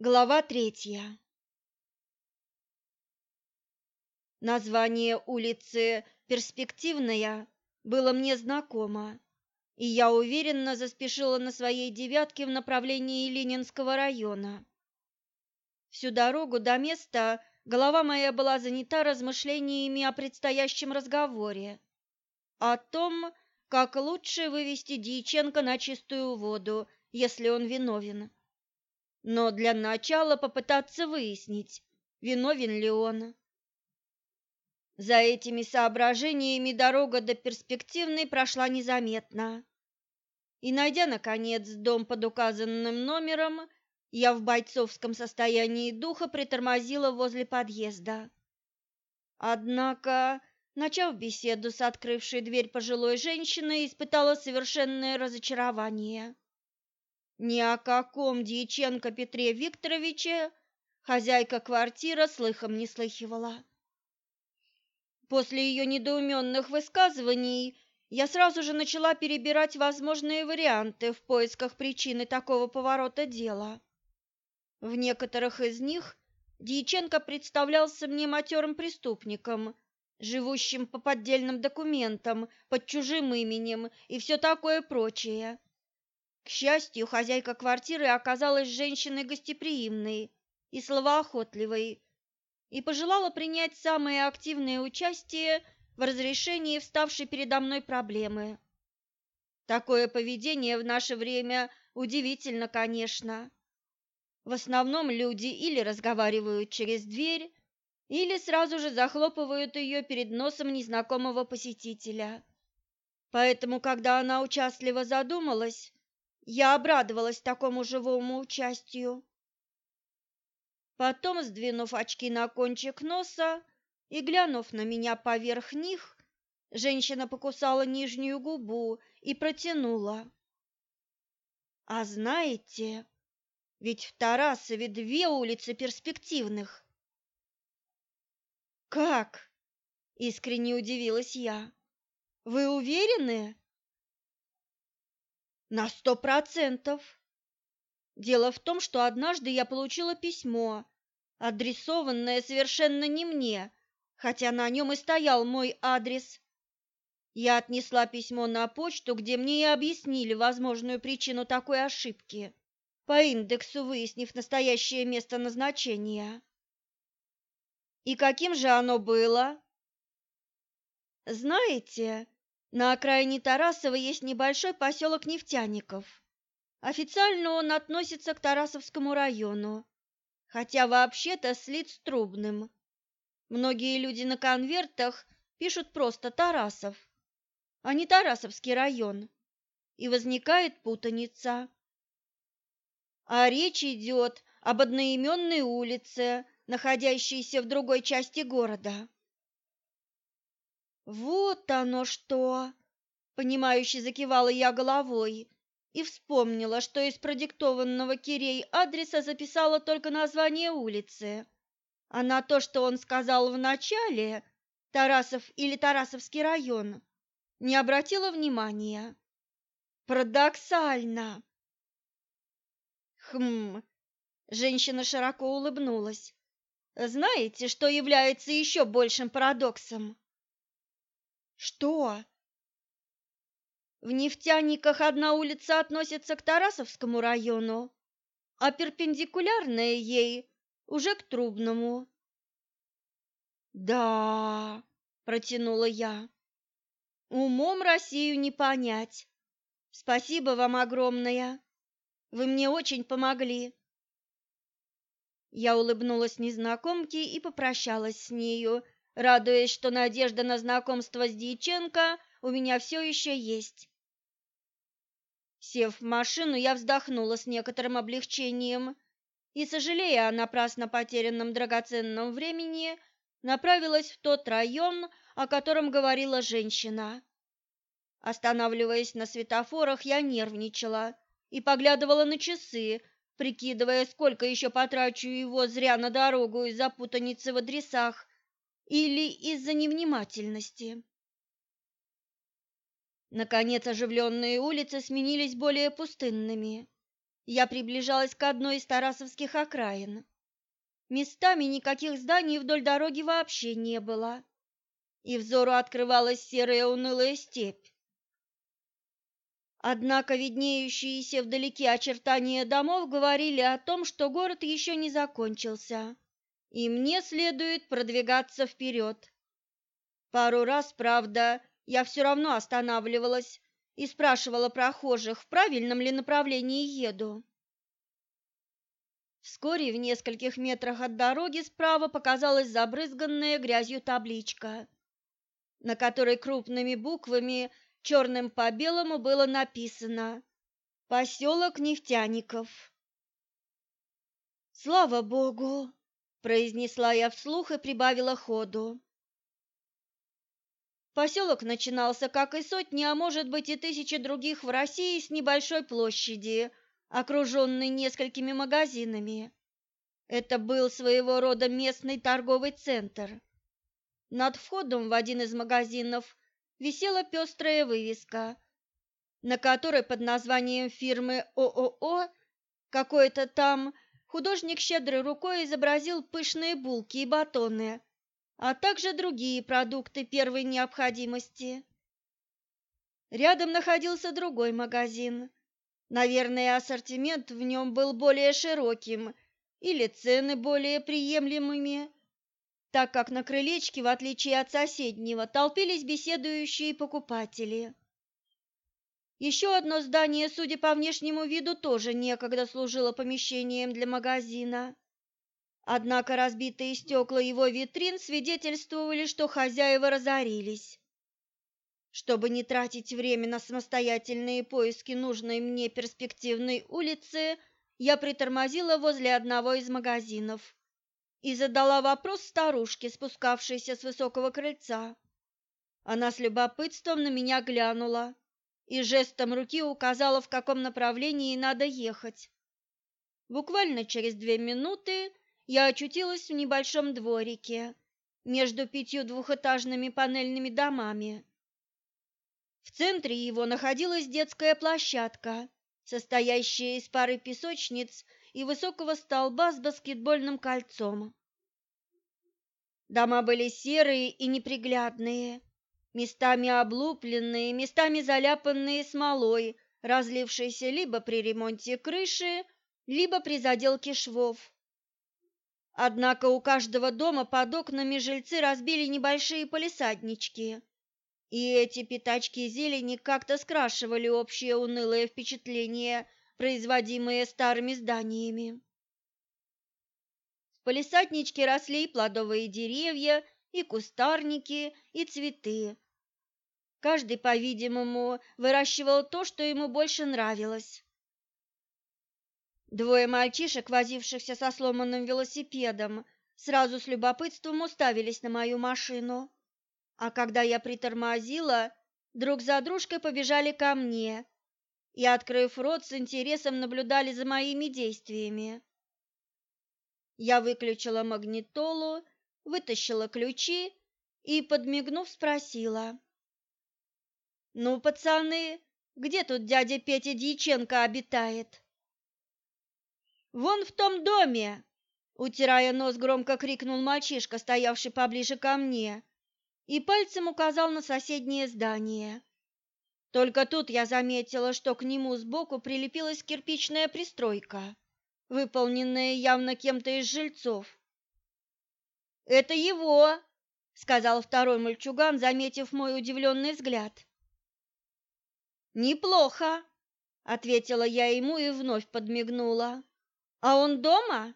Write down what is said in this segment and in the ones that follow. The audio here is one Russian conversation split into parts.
Глава третья. Название улицы Перспективная было мне знакомо, и я уверенно заспешила на своей девятке в направлении Ленинского района. Всю дорогу до места голова моя была занята размышлениями о предстоящем разговоре, о том, как лучше вывести Дьяченко на чистую воду, если он виновен но для начала попытаться выяснить, виновен ли он. За этими соображениями дорога до перспективной прошла незаметно. И, найдя, наконец, дом под указанным номером, я в бойцовском состоянии духа притормозила возле подъезда. Однако, начав беседу с открывшей дверь пожилой женщиной, испытала совершенное разочарование. Ни о каком Дьяченко Петре Викторовиче хозяйка квартиры слыхом не слыхивала. После ее недоуменных высказываний я сразу же начала перебирать возможные варианты в поисках причины такого поворота дела. В некоторых из них Дьяченко представлялся мне матерым преступником, живущим по поддельным документам, под чужим именем и все такое прочее. К счастью, хозяйка квартиры оказалась женщиной гостеприимной и словоохотливой и пожелала принять самое активное участие в разрешении вставшей передо мной проблемы. Такое поведение в наше время удивительно, конечно. В основном люди или разговаривают через дверь, или сразу же захлопывают ее перед носом незнакомого посетителя. Поэтому, когда она участливо задумалась, я обрадовалась такому живому участию. Потом, сдвинув очки на кончик носа и глянув на меня поверх них, женщина покусала нижнюю губу и протянула. «А знаете, ведь в Тарасове две улицы перспективных». «Как?» — искренне удивилась я. «Вы уверены?» На сто процентов. Дело в том, что однажды я получила письмо, адресованное совершенно не мне, хотя на нем и стоял мой адрес. Я отнесла письмо на почту, где мне и объяснили возможную причину такой ошибки, по индексу выяснив настоящее место назначения. И каким же оно было? Знаете, на окраине Тарасова есть небольшой поселок Нефтяников. Официально он относится к Тарасовскому району, хотя вообще-то слит с Трубным. Многие люди на конвертах пишут просто Тарасов, а не Тарасовский район, и возникает путаница. А речь идет об одноименной улице, находящейся в другой части города. Вот оно что! Понимающе закивала я головой и вспомнила, что из продиктованного Кирей адреса записала только название улицы, а на то, что он сказал в начале, Тарасов или Тарасовский район, не обратила внимания. Парадоксально. Хм, женщина широко улыбнулась. Знаете, что является еще большим парадоксом? Что? В нефтяниках одна улица относится к Тарасовскому району, а перпендикулярная ей уже к Трубному. Да, протянула я. Умом Россию не понять. Спасибо вам огромное. Вы мне очень помогли. Я улыбнулась незнакомке и попрощалась с нею, радуясь, что надежда на знакомство с Дьяченко у меня все еще есть. Сев в машину, я вздохнула с некоторым облегчением и, сожалея о напрасно потерянном драгоценном времени, направилась в тот район, о котором говорила женщина. Останавливаясь на светофорах, я нервничала и поглядывала на часы, прикидывая, сколько еще потрачу его зря на дорогу из-за путаницы в адресах или из-за невнимательности. Наконец оживленные улицы сменились более пустынными, я приближалась к одной из тарасовских окраин. Местами никаких зданий вдоль дороги вообще не было, и взору открывалась серая унылая степь. Однако виднеющиеся вдалеке очертания домов говорили о том, что город еще не закончился, и мне следует продвигаться вперед. Пару раз, правда, я все равно останавливалась и спрашивала прохожих, в правильном ли направлении еду. Вскоре в нескольких метрах от дороги справа показалась забрызганная грязью табличка, на которой крупными буквами черным по белому было написано «Поселок нефтяников». «Слава Богу!» – произнесла я вслух и прибавила ходу. Поселок начинался, как и сотни, а может быть и тысячи других в России, с небольшой площади, окруженной несколькими магазинами. Это был своего рода местный торговый центр. Над входом в один из магазинов висела пестрая вывеска, на которой под названием фирмы ООО какой-то там художник щедрой рукой изобразил пышные булки и батоны, а также другие продукты первой необходимости. Рядом находился другой магазин. Наверное, ассортимент в нем был более широким или цены более приемлемыми так как на крылечке, в отличие от соседнего, толпились беседующие покупатели. Еще одно здание, судя по внешнему виду, тоже некогда служило помещением для магазина. Однако разбитые стекла его витрин свидетельствовали, что хозяева разорились. Чтобы не тратить время на самостоятельные поиски нужной мне перспективной улицы, я притормозила возле одного из магазинов и задала вопрос старушке, спускавшейся с высокого крыльца. Она с любопытством на меня глянула и жестом руки указала, в каком направлении надо ехать. Буквально через две минуты я очутилась в небольшом дворике между пятью двухэтажными панельными домами. В центре его находилась детская площадка, состоящая из пары песочниц и высокого столба с баскетбольным кольцом. Дома были серые и неприглядные, местами облупленные, местами заляпанные смолой, разлившейся либо при ремонте крыши, либо при заделке швов. Однако у каждого дома под окнами жильцы разбили небольшие полисаднички, и эти пятачки зелени как-то скрашивали общее унылое впечатление производимые старыми зданиями. В палисадничке росли и плодовые деревья, и кустарники, и цветы. Каждый, по-видимому, выращивал то, что ему больше нравилось. Двое мальчишек, возившихся со сломанным велосипедом, сразу с любопытством уставились на мою машину. А когда я притормозила, друг за дружкой побежали ко мне, и, открыв рот, с интересом наблюдали за моими действиями. Я выключила магнитолу, вытащила ключи и, подмигнув, спросила. «Ну, пацаны, где тут дядя Петя Дьяченко обитает?» «Вон в том доме!» Утирая нос, громко крикнул мальчишка, стоявший поближе ко мне, и пальцем указал на соседнее здание. Только тут я заметила, что к нему сбоку прилепилась кирпичная пристройка, выполненная явно кем-то из жильцов. «Это его!» — сказал второй мальчуган, заметив мой удивленный взгляд. «Неплохо!» — ответила я ему и вновь подмигнула. «А он дома?»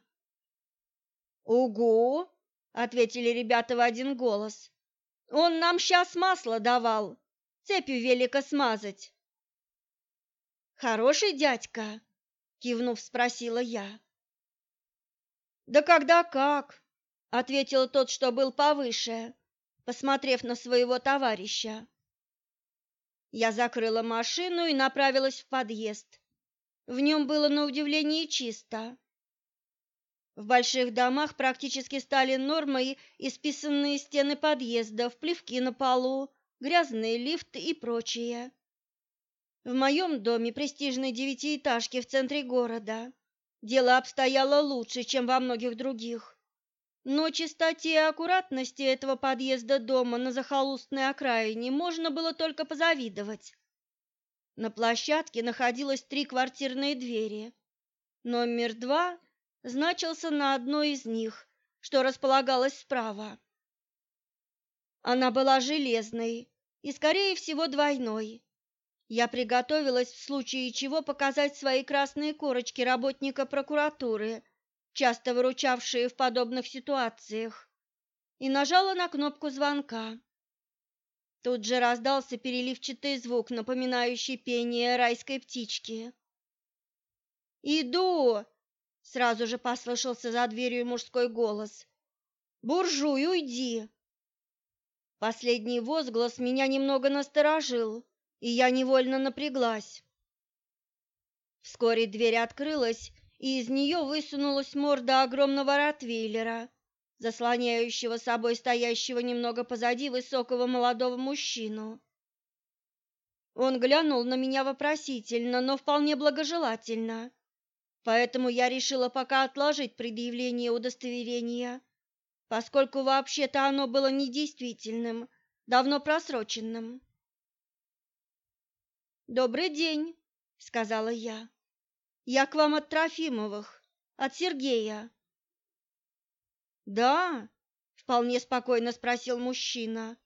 «Угу!» — ответили ребята в один голос. «Он нам сейчас масло давал!» цепью велика смазать. Хороший дядька, кивнув, спросила я. Да когда как, ответил тот, что был повыше, посмотрев на своего товарища. Я закрыла машину и направилась в подъезд. В нем было на удивление чисто. В больших домах практически стали нормой исписанные стены подъездов, плевки на полу, грязные лифты и прочее. В моем доме, престижной девятиэтажке в центре города, дело обстояло лучше, чем во многих других. Но чистоте и аккуратности этого подъезда дома на захолустной окраине можно было только позавидовать. На площадке находилось три квартирные двери. Номер два значился на одной из них, что располагалась справа. Она была железной и, скорее всего, двойной. Я приготовилась в случае чего показать свои красные корочки работника прокуратуры, часто выручавшие в подобных ситуациях, и нажала на кнопку звонка. Тут же раздался переливчатый звук, напоминающий пение райской птички. «Иду!» — сразу же послышался за дверью мужской голос. «Буржуй, уйди!» Последний возглас меня немного насторожил и я невольно напряглась. Вскоре дверь открылась, и из нее высунулась морда огромного ротвейлера, заслоняющего собой стоящего немного позади высокого молодого мужчину. Он глянул на меня вопросительно, но вполне благожелательно, поэтому я решила пока отложить предъявление удостоверения, поскольку вообще-то оно было недействительным, давно просроченным. «Добрый день», — сказала я. «Я к вам от Трофимовых, от Сергея». «Да?» — вполне спокойно спросил мужчина.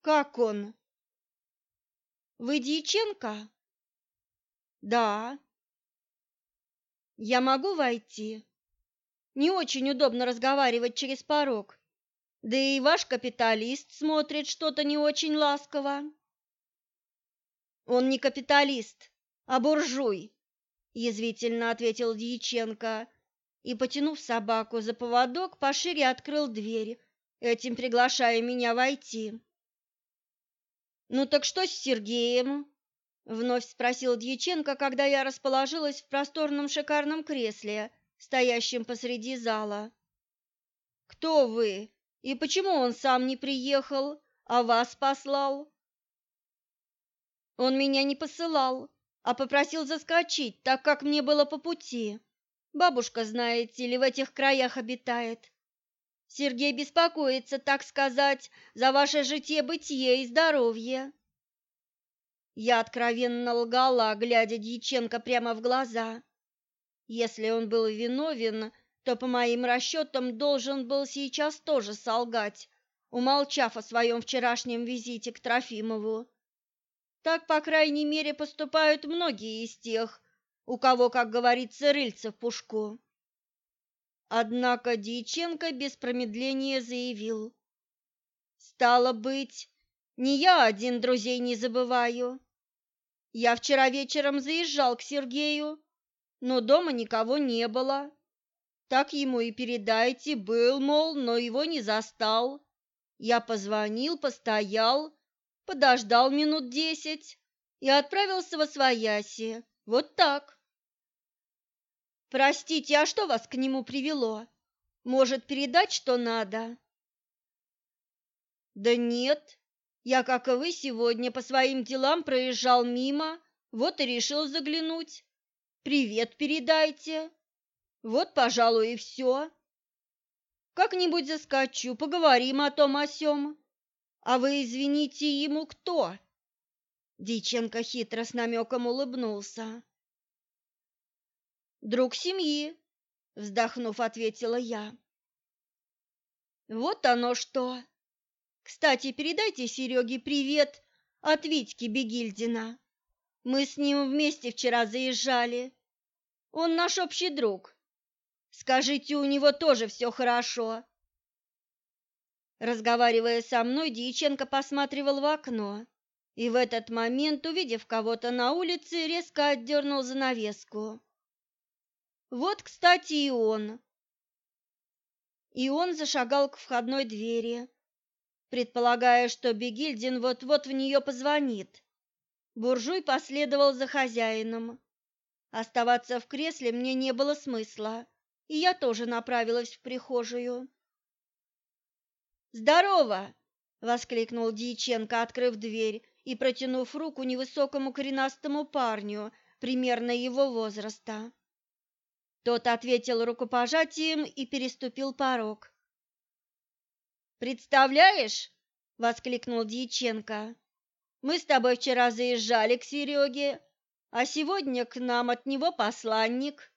«Как он?» «Вы Дьяченко?» «Да». «Я могу войти?» «Не очень удобно разговаривать через порог. Да и ваш капиталист смотрит что-то не очень ласково». Он не капиталист, а буржуй, язвительно ответил Дьяченко и, потянув собаку за поводок, пошире открыл дверь, этим приглашая меня войти. Ну так что с Сергеем? вновь спросил Дьяченко, когда я расположилась в просторном шикарном кресле, стоящем посреди зала. Кто вы и почему он сам не приехал, а вас послал? Он меня не посылал, а попросил заскочить, так как мне было по пути. Бабушка, знаете ли, в этих краях обитает. Сергей беспокоится, так сказать, за ваше житье-бытие и здоровье. Я откровенно лгала, глядя Дьяченко прямо в глаза. Если он был виновен, то, по моим расчетам, должен был сейчас тоже солгать, умолчав о своем вчерашнем визите к Трофимову. Так, по крайней мере, поступают многие из тех, у кого, как говорится, рыльца в пушку. Однако Дьяченко без промедления заявил. «Стало быть, не я один друзей не забываю. Я вчера вечером заезжал к Сергею, но дома никого не было. Так ему и передайте, был, мол, но его не застал. Я позвонил, постоял, подождал минут десять и отправился во свояси. Вот так. Простите, а что вас к нему привело? Может, передать, что надо? Да нет, я, как и вы, сегодня по своим делам проезжал мимо, вот и решил заглянуть. Привет передайте. Вот, пожалуй, и все. Как-нибудь заскочу, поговорим о том о сём. А вы извините ему кто? Диченко хитро с намеком улыбнулся. Друг семьи, вздохнув, ответила я. Вот оно что. Кстати, передайте Сереге привет от Витьки Бегильдина. Мы с ним вместе вчера заезжали. Он наш общий друг. Скажите, у него тоже все хорошо. Разговаривая со мной, Дьяченко посматривал в окно и в этот момент, увидев кого-то на улице, резко отдернул занавеску. Вот, кстати, и он. И он зашагал к входной двери, предполагая, что Бегильдин вот-вот в нее позвонит. Буржуй последовал за хозяином. Оставаться в кресле мне не было смысла, и я тоже направилась в прихожую. «Здорово!» — воскликнул Дьяченко, открыв дверь и протянув руку невысокому коренастому парню примерно его возраста. Тот ответил рукопожатием и переступил порог. «Представляешь?» — воскликнул Дьяченко. «Мы с тобой вчера заезжали к Сереге, а сегодня к нам от него посланник».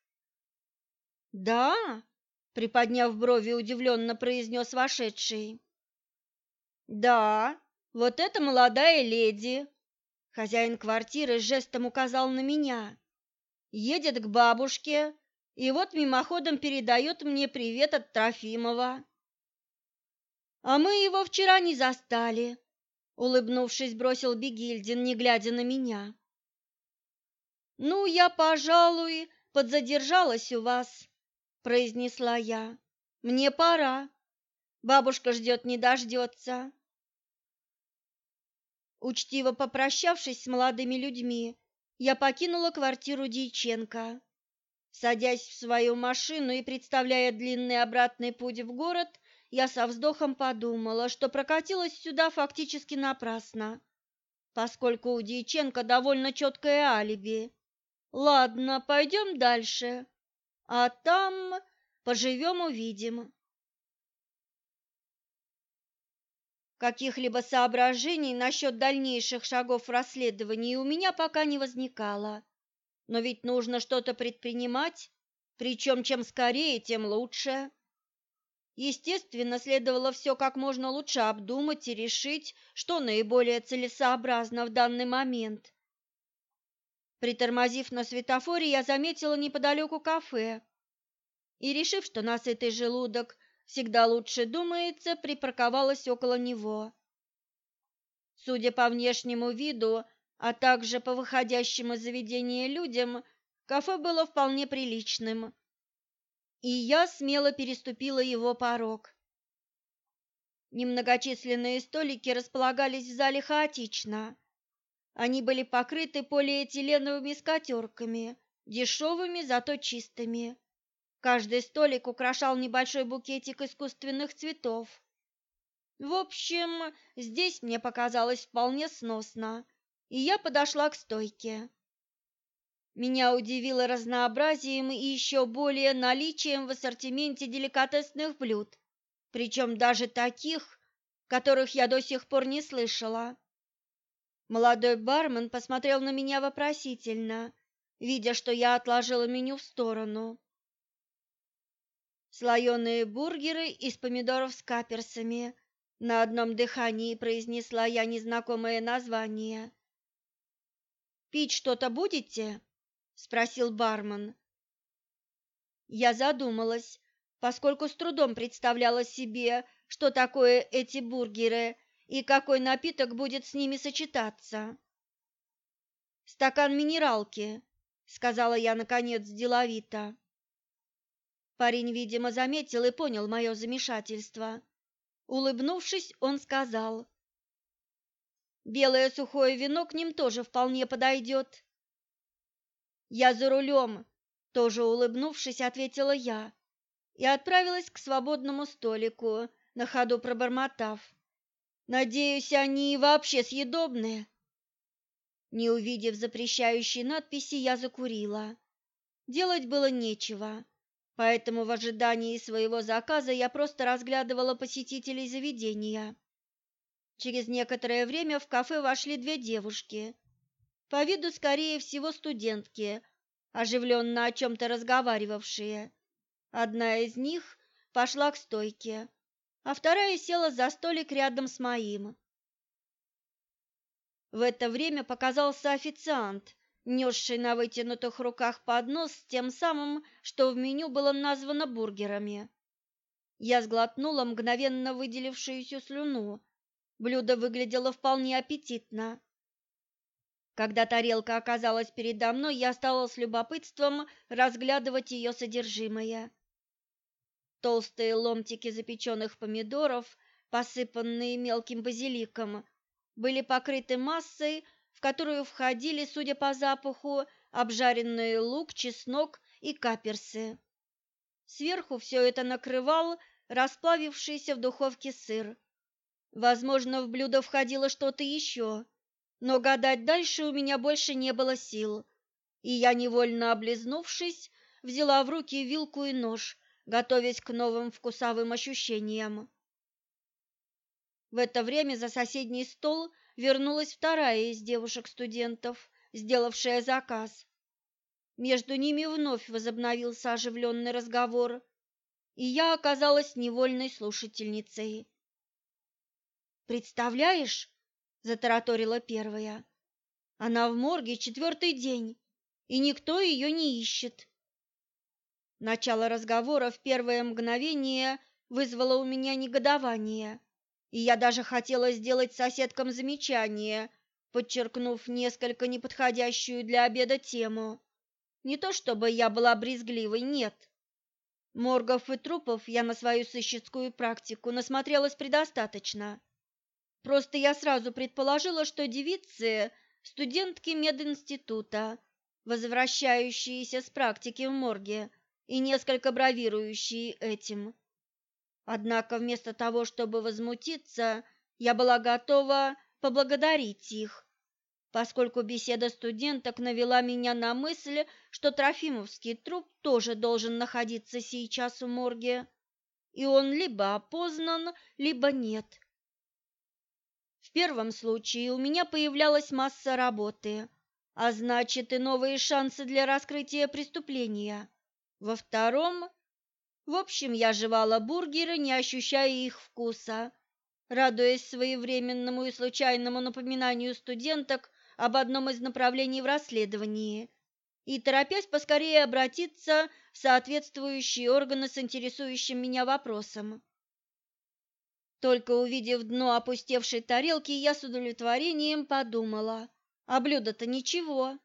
«Да?» — приподняв брови, удивленно произнес вошедший. «Да, вот это молодая леди!» Хозяин квартиры жестом указал на меня. «Едет к бабушке, и вот мимоходом передает мне привет от Трофимова». А мы его вчера не застали, улыбнувшись, бросил Бегильдин, не глядя на меня. Ну, я, пожалуй, подзадержалась у вас, произнесла я. Мне пора. Бабушка ждет не дождется. Учтиво попрощавшись с молодыми людьми, я покинула квартиру Дьяченко. Садясь в свою машину и представляя длинный обратный путь в город, я со вздохом подумала, что прокатилась сюда фактически напрасно, поскольку у Дьяченко довольно четкое алиби. Ладно, пойдем дальше, а там поживем-увидим. Каких-либо соображений насчет дальнейших шагов в расследовании у меня пока не возникало. Но ведь нужно что-то предпринимать, причем чем скорее, тем лучше. Естественно, следовало все как можно лучше обдумать и решить, что наиболее целесообразно в данный момент. Притормозив на светофоре, я заметила неподалеку кафе и, решив, что на сытый желудок всегда лучше думается, припарковалась около него. Судя по внешнему виду, а также по выходящим из заведения людям, кафе было вполне приличным и я смело переступила его порог. Немногочисленные столики располагались в зале хаотично. Они были покрыты полиэтиленовыми скатерками, дешевыми, зато чистыми. Каждый столик украшал небольшой букетик искусственных цветов. В общем, здесь мне показалось вполне сносно, и я подошла к стойке. Меня удивило разнообразием и еще более наличием в ассортименте деликатесных блюд, причем даже таких, которых я до сих пор не слышала. Молодой бармен посмотрел на меня вопросительно, видя, что я отложила меню в сторону. Слоеные бургеры из помидоров с каперсами. На одном дыхании произнесла я незнакомое название. «Пить что-то будете?» спросил бармен. Я задумалась, поскольку с трудом представляла себе, что такое эти бургеры и какой напиток будет с ними сочетаться. Стакан минералки, сказала я наконец деловито. Парень, видимо, заметил и понял мое замешательство. Улыбнувшись, он сказал: "Белое сухое вино к ним тоже вполне подойдет. «Я за рулем!» – тоже улыбнувшись, ответила я и отправилась к свободному столику, на ходу пробормотав. «Надеюсь, они вообще съедобные?» Не увидев запрещающей надписи, я закурила. Делать было нечего, поэтому в ожидании своего заказа я просто разглядывала посетителей заведения. Через некоторое время в кафе вошли две девушки – по виду, скорее всего, студентки, оживленно о чем-то разговаривавшие. Одна из них пошла к стойке, а вторая села за столик рядом с моим. В это время показался официант, несший на вытянутых руках поднос с тем самым, что в меню было названо бургерами. Я сглотнула мгновенно выделившуюся слюну. Блюдо выглядело вполне аппетитно. Когда тарелка оказалась передо мной, я стала с любопытством разглядывать ее содержимое. Толстые ломтики запеченных помидоров, посыпанные мелким базиликом, были покрыты массой, в которую входили, судя по запаху, обжаренный лук, чеснок и каперсы. Сверху все это накрывал расплавившийся в духовке сыр. Возможно, в блюдо входило что-то еще, Но гадать дальше у меня больше не было сил, и я, невольно облизнувшись, взяла в руки вилку и нож, готовясь к новым вкусовым ощущениям. В это время за соседний стол вернулась вторая из девушек-студентов, сделавшая заказ. Между ними вновь возобновился оживленный разговор, и я оказалась невольной слушательницей. «Представляешь?» – затараторила первая. «Она в морге четвертый день, и никто ее не ищет. Начало разговора в первое мгновение вызвало у меня негодование, и я даже хотела сделать соседкам замечание, подчеркнув несколько неподходящую для обеда тему. Не то чтобы я была брезгливой, нет. Моргов и трупов я на свою сыщицкую практику насмотрелась предостаточно. Просто я сразу предположила, что девицы – студентки мединститута, возвращающиеся с практики в морге, и несколько бравирующие этим. Однако вместо того, чтобы возмутиться, я была готова поблагодарить их, поскольку беседа студенток навела меня на мысль, что Трофимовский труп тоже должен находиться сейчас в морге, и он либо опознан, либо нет. В первом случае у меня появлялась масса работы, а значит и новые шансы для раскрытия преступления. Во втором, в общем, я жевала бургеры, не ощущая их вкуса, радуясь своевременному и случайному напоминанию студенток об одном из направлений в расследовании и торопясь поскорее обратиться в соответствующие органы с интересующим меня вопросом. Только увидев дно опустевшей тарелки, я с удовлетворением подумала, а блюдо-то ничего.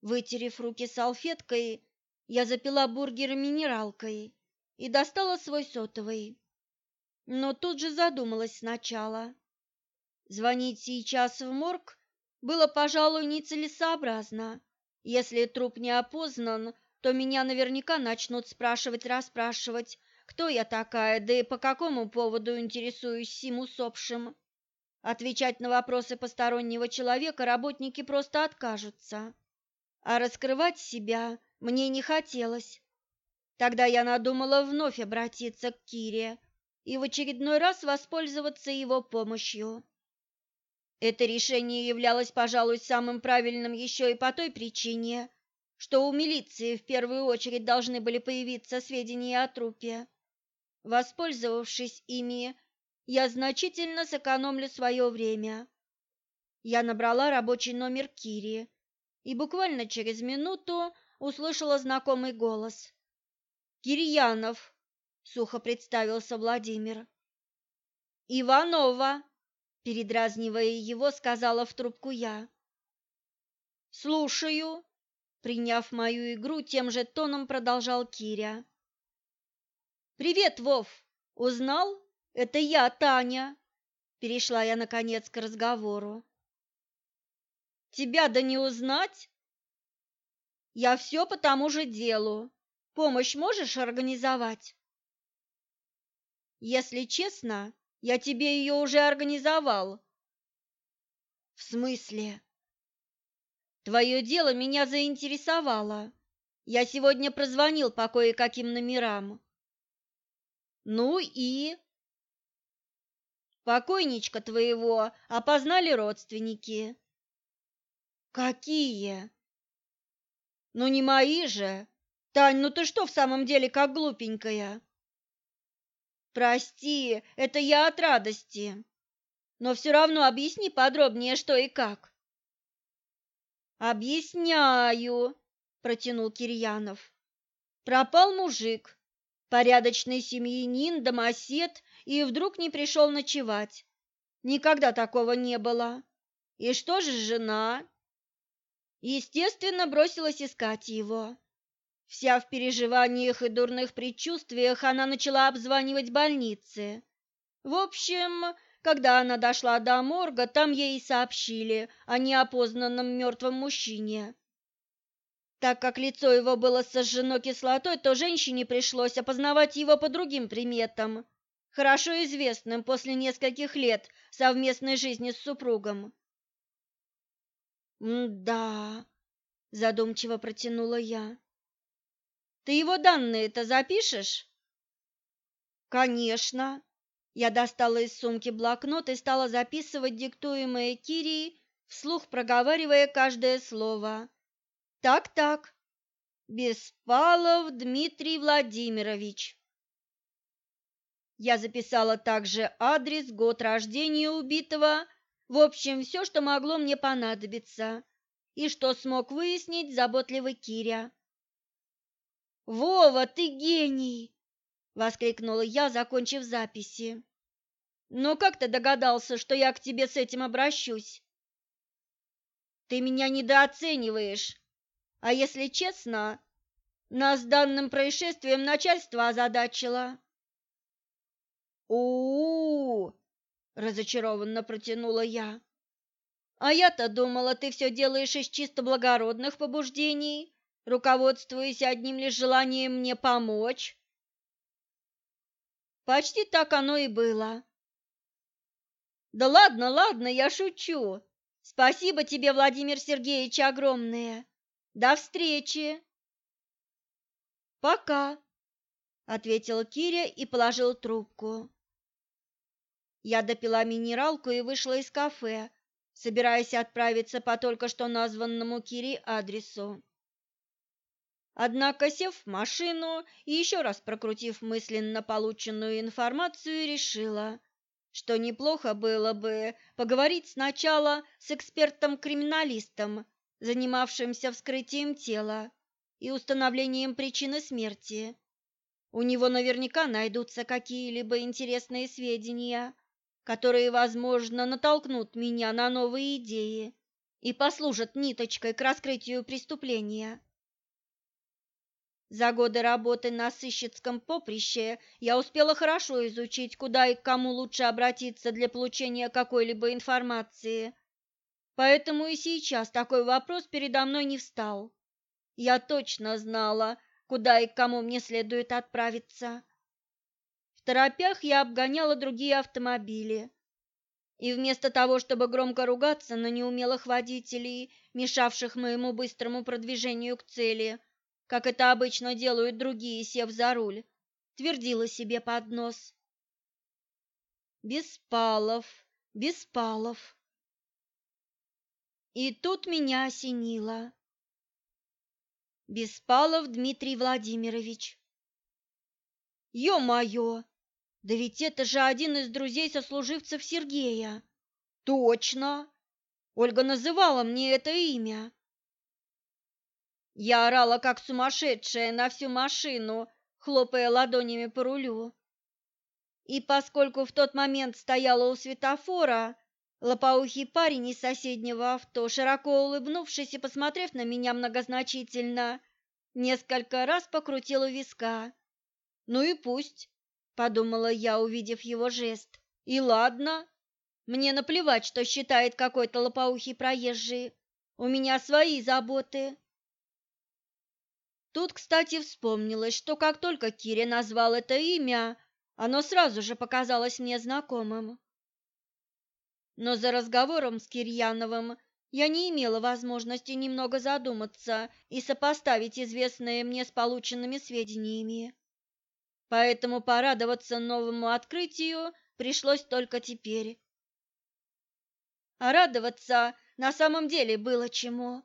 Вытерев руки салфеткой, я запила бургеры минералкой и достала свой сотовый. Но тут же задумалась сначала. Звонить сейчас в морг было, пожалуй, нецелесообразно. Если труп не опознан, то меня наверняка начнут спрашивать-расспрашивать, кто я такая, да и по какому поводу интересуюсь сим усопшим. Отвечать на вопросы постороннего человека работники просто откажутся. А раскрывать себя мне не хотелось. Тогда я надумала вновь обратиться к Кире и в очередной раз воспользоваться его помощью. Это решение являлось, пожалуй, самым правильным еще и по той причине, что у милиции в первую очередь должны были появиться сведения о трупе. Воспользовавшись ими, я значительно сэкономлю свое время. Я набрала рабочий номер Кири, и буквально через минуту услышала знакомый голос. «Кирьянов», — сухо представился Владимир. «Иванова», — передразнивая его, сказала в трубку я. «Слушаю», — приняв мою игру, тем же тоном продолжал Киря. «Привет, Вов! Узнал? Это я, Таня!» Перешла я, наконец, к разговору. «Тебя да не узнать?» Я все по тому же делу. Помощь можешь организовать? Если честно, я тебе ее уже организовал. В смысле? Твое дело меня заинтересовало. Я сегодня прозвонил по кое-каким номерам. Ну и... Покойничка твоего опознали родственники. Какие? Ну не мои же. Тань, ну ты что в самом деле как глупенькая? Прости, это я от радости. Но все равно объясни подробнее, что и как. Объясняю, протянул Кирьянов. Пропал мужик, порядочный семьянин, домосед, и вдруг не пришел ночевать. Никогда такого не было. И что же жена? Естественно, бросилась искать его. Вся в переживаниях и дурных предчувствиях она начала обзванивать больницы. В общем, когда она дошла до морга, там ей сообщили о неопознанном мертвом мужчине. Так как лицо его было сожжено кислотой, то женщине пришлось опознавать его по другим приметам, хорошо известным после нескольких лет совместной жизни с супругом. «М-да», — задумчиво протянула я. «Ты его данные-то запишешь?» «Конечно». Я достала из сумки блокнот и стала записывать диктуемое Кирией, вслух проговаривая каждое слово. «Так-так, Беспалов Дмитрий Владимирович». Я записала также адрес, год рождения убитого, в общем, все, что могло мне понадобиться, и что смог выяснить заботливый Киря. «Вова, ты гений!» — воскликнула я, закончив записи. «Но как ты догадался, что я к тебе с этим обращусь?» «Ты меня недооцениваешь, а если честно, нас данным происшествием начальство озадачило». У-у-у, разочарованно протянула я. А я-то думала, ты все делаешь из чисто благородных побуждений, руководствуясь одним лишь желанием мне помочь. Почти так оно и было. Да ладно, ладно, я шучу. Спасибо тебе, Владимир Сергеевич, огромное. До встречи. Пока, ответил Киря и положил трубку. Я допила минералку и вышла из кафе, собираясь отправиться по только что названному Кире адресу. Однако, сев в машину и еще раз прокрутив мысленно полученную информацию, решила, что неплохо было бы поговорить сначала с экспертом-криминалистом, занимавшимся вскрытием тела и установлением причины смерти. У него наверняка найдутся какие-либо интересные сведения которые, возможно, натолкнут меня на новые идеи и послужат ниточкой к раскрытию преступления. За годы работы на сыщицком поприще я успела хорошо изучить, куда и к кому лучше обратиться для получения какой-либо информации. Поэтому и сейчас такой вопрос передо мной не встал. Я точно знала, куда и к кому мне следует отправиться торопях я обгоняла другие автомобили. И вместо того, чтобы громко ругаться на неумелых водителей, мешавших моему быстрому продвижению к цели, как это обычно делают другие, сев за руль, твердила себе под нос. Беспалов, Беспалов. И тут меня осенило. Беспалов Дмитрий Владимирович. Ё-моё! Да ведь это же один из друзей-сослуживцев Сергея. Точно. Ольга называла мне это имя. Я орала как сумасшедшая на всю машину, хлопая ладонями по рулю. И поскольку в тот момент стояла у светофора, лопоухий парень из соседнего авто, широко улыбнувшись и посмотрев на меня многозначительно, несколько раз покрутил у виска. Ну и пусть подумала я, увидев его жест. И ладно, мне наплевать, что считает какой-то лопоухий проезжий. У меня свои заботы. Тут, кстати, вспомнилось, что как только Киря назвал это имя, оно сразу же показалось мне знакомым. Но за разговором с Кирьяновым я не имела возможности немного задуматься и сопоставить известное мне с полученными сведениями поэтому порадоваться новому открытию пришлось только теперь. А радоваться на самом деле было чему.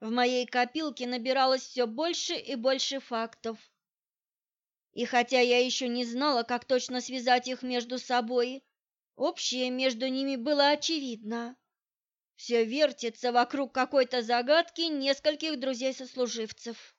В моей копилке набиралось все больше и больше фактов. И хотя я еще не знала, как точно связать их между собой, общее между ними было очевидно. Все вертится вокруг какой-то загадки нескольких друзей-сослуживцев.